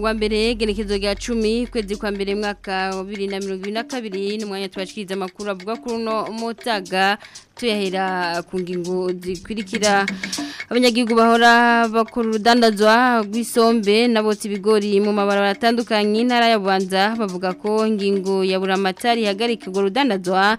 kwa mbere genekezo rya cumi kwezi kwa mbere mwaka wa bibiri na mirongo na kabiri ni amakuru avuga kuri uno mutaga tuyahera ku ngingo zikurikira abanyagihugu bahora bakora urudandazwa rw'isombe nabotse ibigori mu mabara atandukanye intara ya Bubanza bavuga ko ingingo ya buramatari ihagarika urwo rudandazwa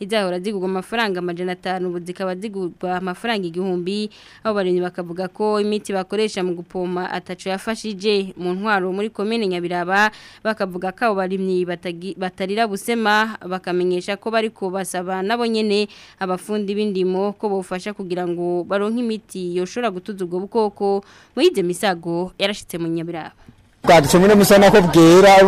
izahora zigurwa amafaranga amajana atanu ubu zikaba zigurwa amafaranga igihumbi abo barimyi bakavuga ko imiti bakoresha mu gupoma atacu yafashije mu ntwaro muri komine nyabiraba bakavuga ko abo barimyi batarira busema bakamenyesha bakamenyesha ko bari kubasaba nabo nyene abafundi b'indimo ko bofasha kugira ngo baronke imiti yoshora gutuza ubwo bukoko muri misago yarashitse mu nyabiraba twaducamo n'umusana ko bwera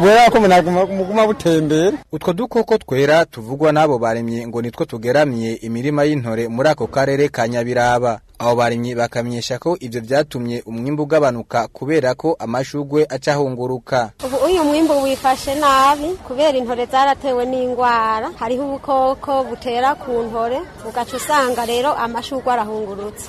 bwera ko muguma butembera utwo dukoko twera tuvugwa n'abo baremye ngo nitwo tugeramye imirima y'intore muri ako karere ka nyabiraba abo baremye bakamenyesha ko ibyo byatumye umwimbu ugabanuka kubera ko amashugwe acahunguruka ubu uyu mwimbu wifashe nabi kubera intore zaratewe n'indwara hariho ubukoko butera ku ntore ugaca usanga rero amashugwe arahungurutse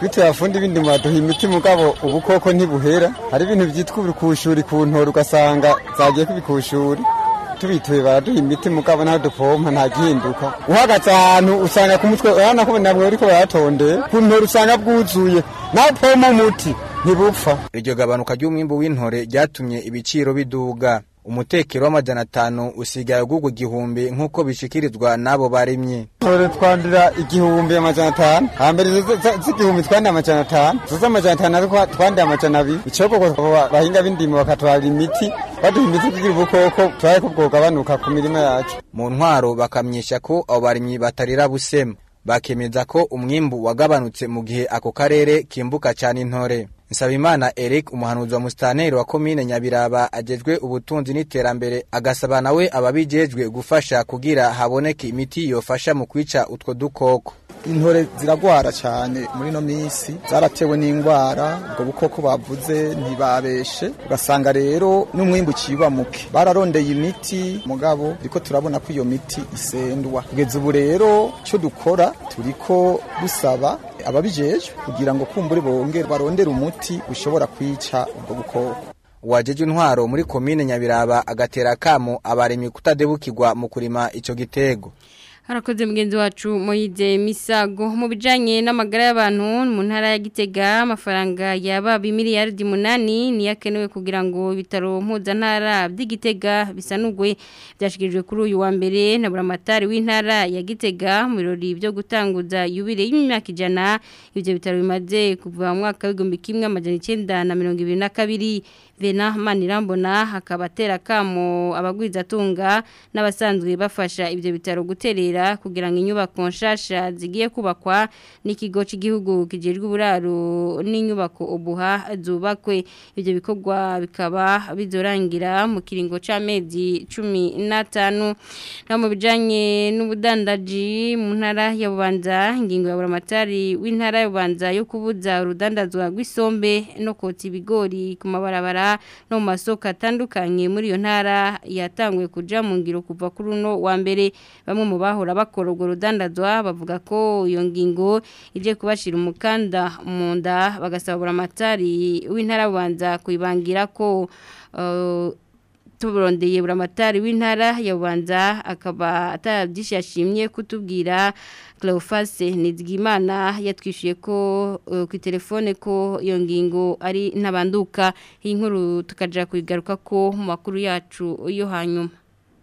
bityo abafundi bindi baduha imiti mugabo ubukoko ntibuhera hari ibintu byitwa ubikushuri ku ntora ugasanga zagiye kubikushuri tubituye baraduha imiti mugabo nta dupompa nta gihinduka uhagaze ahantu usanga ku mutwe urabona ko nabwo ariko baratondeye ku ntora usanga bwuzuye nawe pompa umuti ntibupfa iryo gabanuka ry'umwimbu w'intore ryatumye ibiciro biduga umutekero w'amajana atanu usigaye agurwa igihumbi nk'uko bishikirizwa n'abo barimye twandura igihumbi amajana atanu hambere z'igihumbi twandi amajana atanu zuza amajana atanu ariko twandi amajana abiri icokoko bahinga b'indimo bakatwara imiti baduha imiti kugira ubukoko turaye ko bwogabanuka ku mirima yacu mu ntwaro bakamyesha ko abo barimyi batarira busema bakemeza ko umwimbu wagabanutse mu gihe ako karere kimbuka cyane intore Nsabimana Eric umuhanuzi wa Musitanteri wa komine Nyabiraba agejwe ubutunzi n'iterambere agasaba nawe ababijejwe gufasha kugira haboneke imiti yofasha mu kwica utwo dukoko intore ziragwara cyane muri no minsi zaratewe n'indwara ubwo bukoko bavuze ntibabeshe ugasanga rero n'umwimbu ukiba muke bararondeye imiti mugabo ariko turabona ko iyo miti isendwa kugeza ubu rero cyo dukora turiko dusaba ababijejwe kugira ngo kumbure bongere barondere umuti ushobora kwica ubwo bukoko wajeje intwaro muri komine Nyabiraba agatera kamo abaremye kutadebukirwa mu kurima icyo gitego harakoze mugenzi wacu Moyide Misago mu bijanye n'amagara y'abantu mu ntara ya Gitega amafaranga yaba bimiliyardi munani niyakenewe kugira ngo ibitaro mpuzantara by'Igitega bisanugwe byashikirijwe kuri uyu wa mbere na buramatari w'intara ya Gitega mu birori byo gutanguza yubire y'imyaka ijana ibyo bitaro bimaze kuva mu mwaka w'igihumbi kimwe amajyana icyenda na mirongo ibiri na kabiri Vena Manirambona hakaba atera kamo abagwizatunga n'abasanzwe bafasha ibyo bitaro guterera kugira ngo inyubako nshasha zigiye kubakwa n'ikigo cy'igihugu kijejwe uburaro n'inyubako ubuha zubakwe ibyo bikorwa bikaba bizorangira mu kiringo cy'amezi 15 na mu bijanye n'ubudandaji mu ntara ya Bubanza ingingo ya buramatari w'intara ya Bubanza yo kubuza urudandazwa rw'isombe no kotsa ibigori ku mabarabara no mu masoko atandukanye muri iyo ntara yatanguye kujya mu ngiro kuva kuri uno wa mbere bamwe mu bahora bakora urwo bavuga ko iyo ngingo ije kubashyira umukanda munda nda bagasabura amatari w'intara abanza kuyibangira ko uh, tuburondeye buramatari w'intara yabanza akaba atabyishya yashimye kutubwira Cleophase Nizigimana yatwishuye ko eh, ku telefone ko iyo ngingo ari ntabanduka iyi nkuru tukaja kuyigaruka ko mu makuru yacu yo hanyuma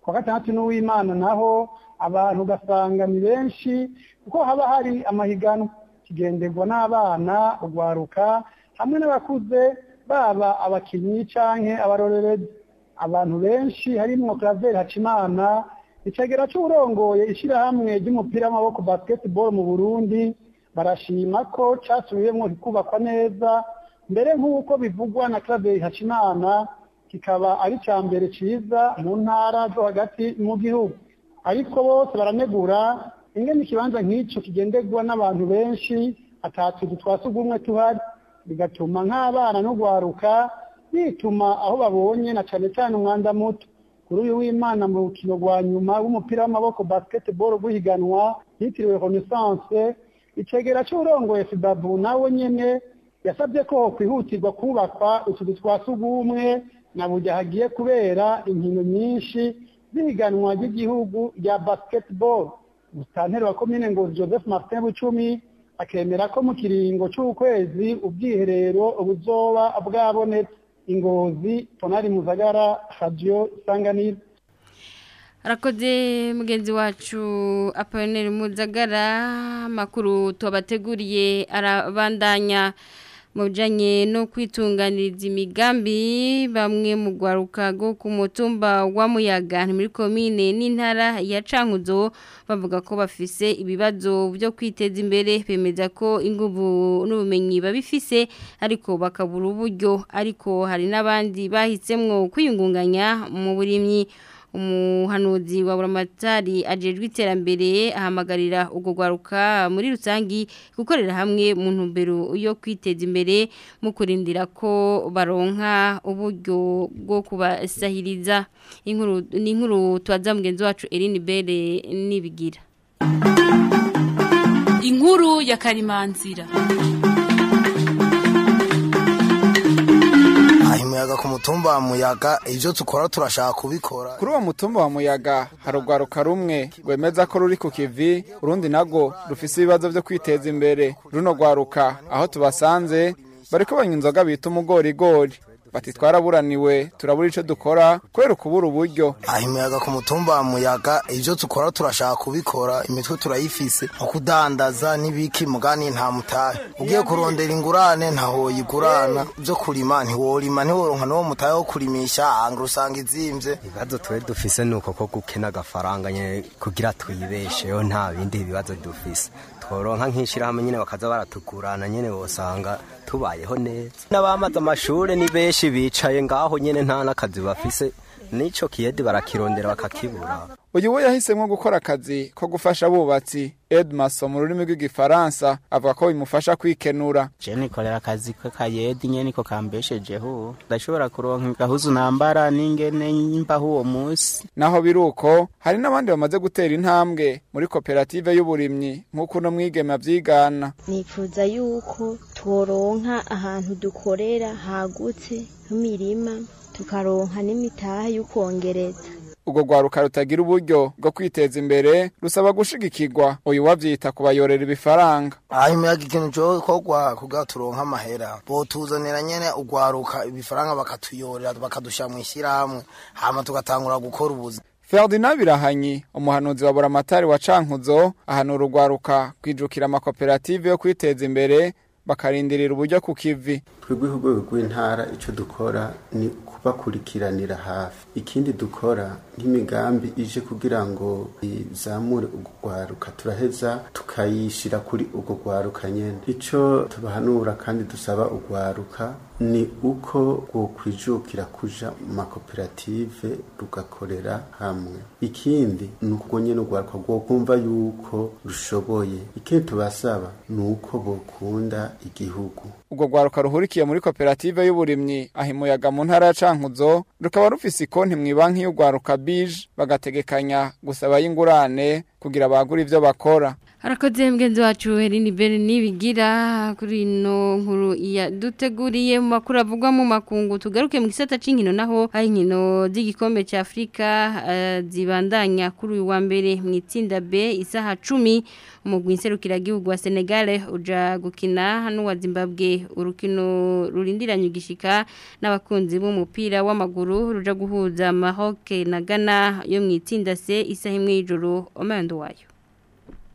kuwa gatandatu n'uw'Imana naho abantu ugasanga ni benshi kuko haba hari amahiganwa kigenderwa n'abana urwaruka hamwe n'abakuze baba abakinnyi cyangwa abarorerezi abantu benshi harimo Claver Hacimana icegera c'urongoye ishyirahamwe ry'umupira w'amaboko basketball mu Burundi barashima ko cyasubiyemo kubakwa neza mbere nk'uko bivugwa na Claver Hacimana kikaba ari ca mbere cyiza mu ntara zo hagati mu gihugu ariko bose baranegura ingene n’ikibanza nk’icyo kigendegwa n'abantu benshi atatuzu twa umwe tuhari bigatuma nk'abana no gwaruka bituma aho babonye na cyane cyane umwanda muto kuri uyu w'imana mu rukino rwa nyuma w'umupira w'amaboko basiketiboro guhiganwa yitiriwe renaissance icegera cy'urongoye sidabu nawe nyine yasabye ko kwihutirwa kubakwa utuzu twa sugumwe na bujya hagiye kubera inkino nyinshi z'ihiganwa ry'igihugu rya basiketiboro musitanteri wa komine ngozi joseph martin bucumi akemera ko mu kiringo cy'ukwezi ubwiherero ubuzoba bwabonetse ingozi tonari muzagara hadiyo isanganiro arakoze mugenzi wacu apolineri muzagara amakuru tubateguriye arabandanya mu bijyanye no kwitunganiriza imigambi bamwe mu rwaruka rwo ku mutumba wa muyaga muri komine n'intara ya cankuzo bavuga ko bafise ibibazo byo kwiteza imbere bemeza ko ingubu n'ubumenyi babifise ariko bakabura uburyo ariko hari n'abandi bahisemo kwiyungunganya mu burimyi umuhanuzi wa buramatari ajejwe iterambere ahamagarira ugugwaruka muri rusangi gukorera hamwe mu ntumbero yo kwiteza imbere mu kurindira ko baronka uburyo bwo kubasahiriza inkuru ni inkuru tubaza mugenzi wacu Eline Bere nibigira inkuru ya karimanzira umuyaga ku mutumba wa muyaga ibyo dukora turashaka kubikora kuri uwo mutumba wa muyaga hari urwaruka rumwe rwemeza ko ruri ku kivi urundi nabwo rufise ibibazo byo kwiteza imbere runo rwaruka aho tubasanze bariko banywa inzoga bita umugorigori bati “Twaraburaniwe, turabura icyo dukora kubera ukubura uburyo aha imiyaga ku mutumba wa muyaga ibyo dukora turashaka kubikora imitwe turayifise nko kudandaza n'ibiki mugani nta mutahe ugiye kurondera ingurane ntaho yigurana ibyo kurima ntiworima ntiworonka n'uwo mutahe wo kurimisha ahanga usanga izimbye ibibazo twe dufise ni uko ko gukena agafaranga nyine kugira twibesheho nta bindi bibazo dufise tworonka nk'ishyirahamwe nyine bakaza baratukurana nyine wasanga tubayeho neza n'abamaze amashuri ni benshi bicaye ngaho nyine nta n'akazi bafise n'icyo kiyedi barakirondera bakakibura uyu we yahisemo gukora akazi ko gufasha abubatsi edmaso mu rurimi rw'igifaransa avuga ko bimufasha kwikenura je nikorera akazi k'akayedi nyene niko kambeshejeho ndashobora kuronka gahuzu nambara n'ingene mbaho uwo munsi naho biri uko hari n'abandi bamaze gutera intambwe muri koperative y'uburimyi nk'uko uno mwigema abyigana nifuza yuko tworonka ahantu dukorera hagutse nk'imirima tukaronka n'imitaha y'ukongereza urwo rwaruka rutagira uburyo bwo kwiteza imbere rusaba gushigikirwa uyu wabyita kubayorera ibifaranga aha imiyaga ikintu cyo gukorwa kugira turonke amahera botuzanira nyine urwaruka ibifaranga bakatuyorera bakadushyira mu ishyirahamwe hanyuma tugatangura gukora ubuzima Ferdinand Birahanyi umuhanuzi wa buramatari wa Cankuzo ahanura urwaruka kwijukira amakoperative yo kwiteza imbere bakarindirira uburyo ku kivi twebwe ku rwego rw'intara icyo dukora ni bakurikiranira hafi ikindi dukora nk'imigambi ije kugira ngo izamure urwaruka turaheza tukayishyira kuri urwo rwaruka nyine icyo tubahanura kandi dusaba urwaruka ni uko rwokwijukira kuja mu makoperative rugakorera hamwe ikindi ni uko nyine urwaruka rwokumva yuko rushoboye ikindi tubasaba ni uko bokunda igihugu urwo rwaruka ruhurikiye muri koperative y'uburimyi aho imuyaga mu ntara ya Cankuzo rukaba rufise ikonti mu ibanki y'urwaruka bije bagategekanya gusaba y'ingurane kugira bagura ivyo bakora harakoze mugenzi wacu herini beri nibigira kuri ino nkuru yaduteguriye mu makuru avugwa mu makungu tugaruke mu gisata cy'inkino naho hari inkino z'igikombe cya afurika eh, zibandanya kuri uyu wa mbere mu itsinda b isaha cumi umugwi nserukiragihugu wa senegare uja gukina hano wa zimbabwe urukino rurindiranye igishika n'abakunzi b'umupira w'amaguru ruja guhuza mahoke na gana yo mu itsinda c isaha imwe y'ijoro omendo wayo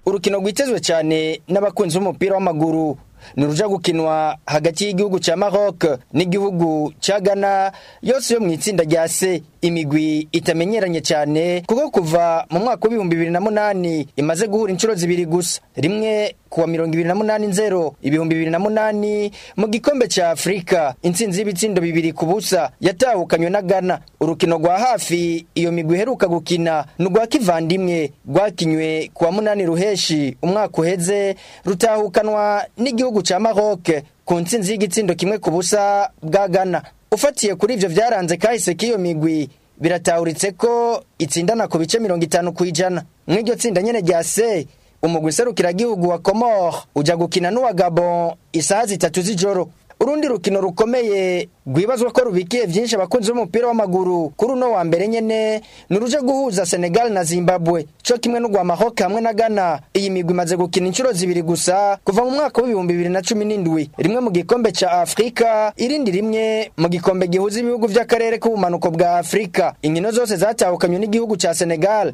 urukino rwitezwe cyane n'abakunzi b'umupira w'amaguru ni uruja gukinwa hagati y'igihugu cya maroc n'igihugu cya ghana yose yo mu itsinda rya se imigwi itamenyeranye cyane kuko kuva mu mwaka w'ibihumbi bibiri na munani imaze guhura inshuro zibiri gusa rimwe kuwa mirongo ibiri na munani nzero ibihumbi bibiri na munani mu gikombe cya afurika intsinzi y'ibitsindo bibiri ku busa yatahukanywe na gana urukino rwa hafi iyo migwi iheruka gukina ni urwa kivandimwe rwakinywe kuwa munani ruheshi umwaka uheze rutahukanwa n'igihugu cya maroc ku ntsinzi y'igitsindo kimwe ku busa bwa gana ufatiye kuri ibyo byaranze kahise k'iyo migwi biratahuritse ko itsindana ku bice mirongo itanu ku ijana nk'iryo tsinda nyine rya se umugwi serukiragihugu wa komoro ujya gukina n'uwa gabo isaha zitatu z'ijoro urundi rukino rukomeye rwibazwa ko rubikiye byinshi abakunzi b'umupira w'amaguru kuri uno wa mbere nyine ni uruje guhuza Senegal na Zimbabwe cyo kimwe n'urwa Maroc hamwe na Ghana iyi migwi imaze gukina inshuro zibiri gusa kuva mu mwaka w'ibihumbi bibiri na cumi n'indwi rimwe mu gikombe cya Afrika irindi rimwe mu gikombe gihuza ibihugu by’akarere k'ubumanuko bwa Afrika inkino zose zatahukanywe n'igihugu cya Senegal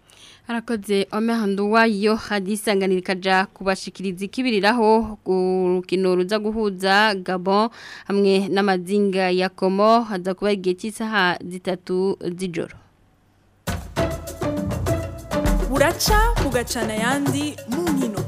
harakoze omeha nduwa yo hadisangana rikaja kubashikiriza ikibiriraho urukino ruza guhuza Gabon hamwe n'amazinga ya Komo haza kuba igihe cy'isaha zitatu z'ijoro buraca bugacana yandi mu nkino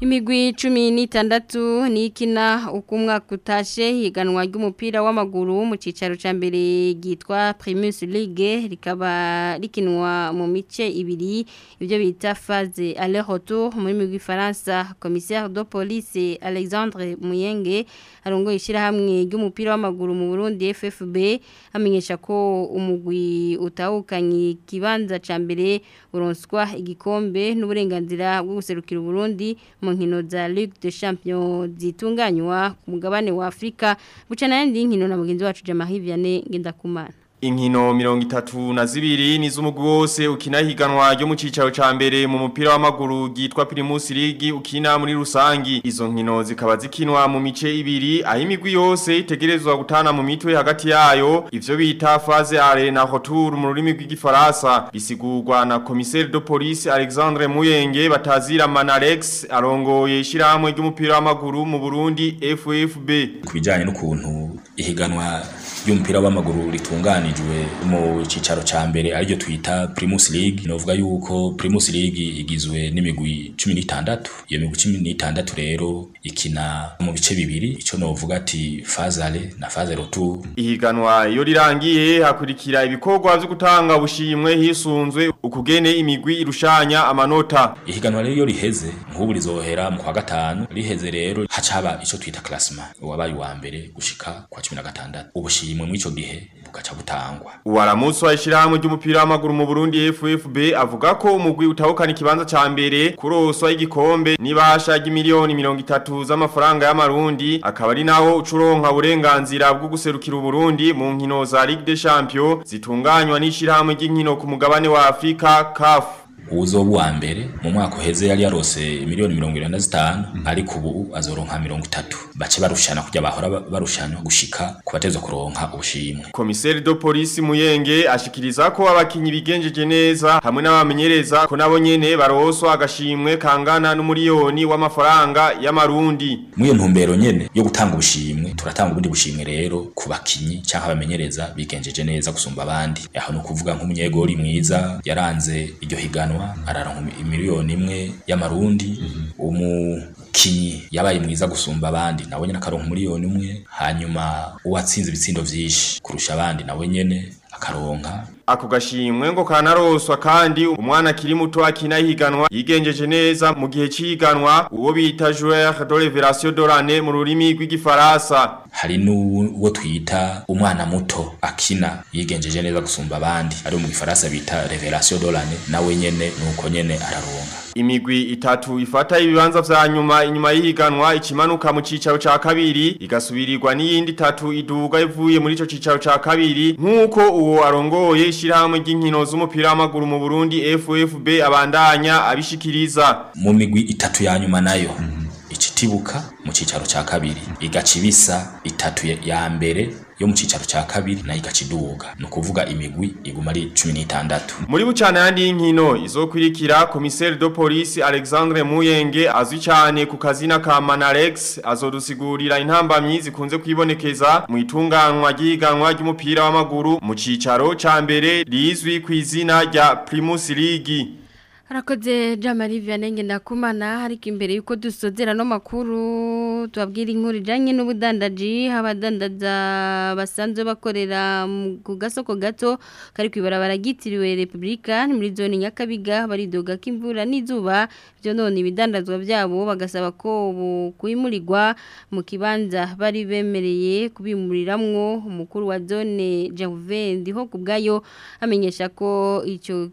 imigwi cumi n'itandatu ni ikina umwaka kutashe higanwa ry'umupira w'amaguru mu cyicaro cya mbere gitwa Primus League rikaba rikinwa mu mice ibiri ibyo bita phase aller retour Faransa commissaire de police Alexandre Muyenge arongoye ishyirahamwe ry'umupira w'amaguru mu Burundi FFB amenyesha ko umugwi utawukanye ikibanza cya mbere uronswa igikombe n'uburenganzira bwo guserukira Burundi mu mu nkino za Ligue de Champions zitunganywa ku mugabane wa Afrika buca yandi nkino na mugenzi wacu Jamahiviyane kumana. Inkino mirongo itatu na zibiri ni z'umugwi wose ukina higanwa ryo mu cyicaro cya mbere mu mupira w'amaguru gitwa Primus League ukina muri rusangi izo nkino zikaba zikinwa mu mice ibiri aho imigwi yose itegerezwa gutana mu mitwe hagati yayo ivyo bita phase are na retour mu rurimi rw'igifaransa bisigurwa na commissaire de police Alexandre Muyenge batazira Manarex arongoye Ishyirahamwe ry'umupira w'amaguru mu Burundi FFB kubijanye n'ukuntu ihiganwa ry'umupira w'amaguru ritunganijwe mu cyicaro cya mbere ariryo twita Primus League navuga yuko Primus League igizwe n'imigwi 16 iyo migwi 16 rero ikina mu bice bibiri icyo navuga ati fazale na fazero 2 ihiganwa iyo rirangiye hakurikira ibikorwa byo gutanga ubushimwe hisunzwe ukugene imigwi irushanya amanota ihiganwa rero riheze nk'ubu rizohera mu kwa gatanu riheze rero hacaba icyo twita classement wabaye wa mbere gushika kwa cumi na 16 ubushimwe bushimwe mu ico gihe bukaca butangwa Uwaramusi wa ishirahamwe ry'umupira w'amaguru mu Burundi FFB avuga ko umugwi utahukana ikibanza ca mbere kuroswa igikombe nibasha y'imiliyoni 30 z'amafaranga y'amarundi akaba ari naho ucuronka uburenganzira bwo guserukira Burundi mu nkino za Ligue des Champions zitunganywa n'ishirahamwe ry'inkino ku mugabane wa Afrika CAF uzoba uwa mbere mu mwaka uheze yari yarose miliyoni mirongo irindwi na zitanu mm. ariko ubu azoronka mirongo itatu bace barushana kujya bahora barushanwa gushika kubateza kuronka ubushimwe komiseri do polisi muyenge ashikiriza ko abakinyi bigenjeje neza hamwe n'abamenyereza ko nabo nyene baroswa agashimwe kangana n'umuriyoni w'amafaranga y'amarundi muyo ntumbero nyene yo gutanga ubushimwe turatanga ubundi bushimwe rero ku bakinyi canke abamenyereza bigenjeje neza gusumba abandi aho no kuvuga nk'umunyegori mwiza yaranze iryo higanwa gusiganwa araronka miliyoni imwe y'amarundi mhm. umukinnyi yabaye mwiza gusumba abandi nawe nyine akaronka miliyoni umwe hanyuma uwatsinze ibitsindo byinshi kurusha abandi nawe nyine akaronka ako gashimwe ngo kanaroswa kandi umwana kiri muto akina higanwa yigenjeje neza mu gihe cyiganwa uwo bita joueur de dorane mu rurimi rw'igifaransa hari n'uwo twita umwana muto akina yigenjeje neza gusumba abandi ari mu gifaransa bita révélation dorane nawe nyene nuko nyene araronka imigwi itatu ifata ibibanza vya nyuma inyuma y'ihiganwa ikimanuka mu cicaro ca kabiri igasubirirwa n'iyindi itatu iduga ivuye muri ico cicaro ca kabiri nk'uko uwo arongoye ishirahamwe ry'inkino z'umupira w'amaguru mu Burundi FFB abandanya abishikiriza mu migwi itatu ya nyuma nayo mm -hmm. itibuka mu cyicaro cya kabiri igaca ibisa itatu ya mbere yo mu cyicaro cya kabiri na ikaciduga ni ukuvuga imigwi iguma ari cumi n'itandatu muri bucana yandi y'inkino izokurikira komiseri do polisi alexandre muyenge azwi cyane ku kazina ka manarex azodusigurira intambamyi zikunze kwibonekeza mu itunganywa ry'ihiganwa ry'umupira w'amaguru mu cyicaro cya mbere rizwi ku izina rya primus ligi harakoze jamari viyanenge kumana ariko imbere y'uko dusozera no makuru tubabwira inkuru ijyanye n'ubudandaji abadandaza basanzwe bakorera ku gasoko gato kari ku ibarabara ryitiriwe repubulika muri zone nyakabiga baridoga ko imvura n'izuba byo none ibidandazwa byabo bagasaba ko kubimurirwa mu kibanza bari bemereye kubimuriramwo umukuru wa zone javuvendi ho ku amenyesha ko icyo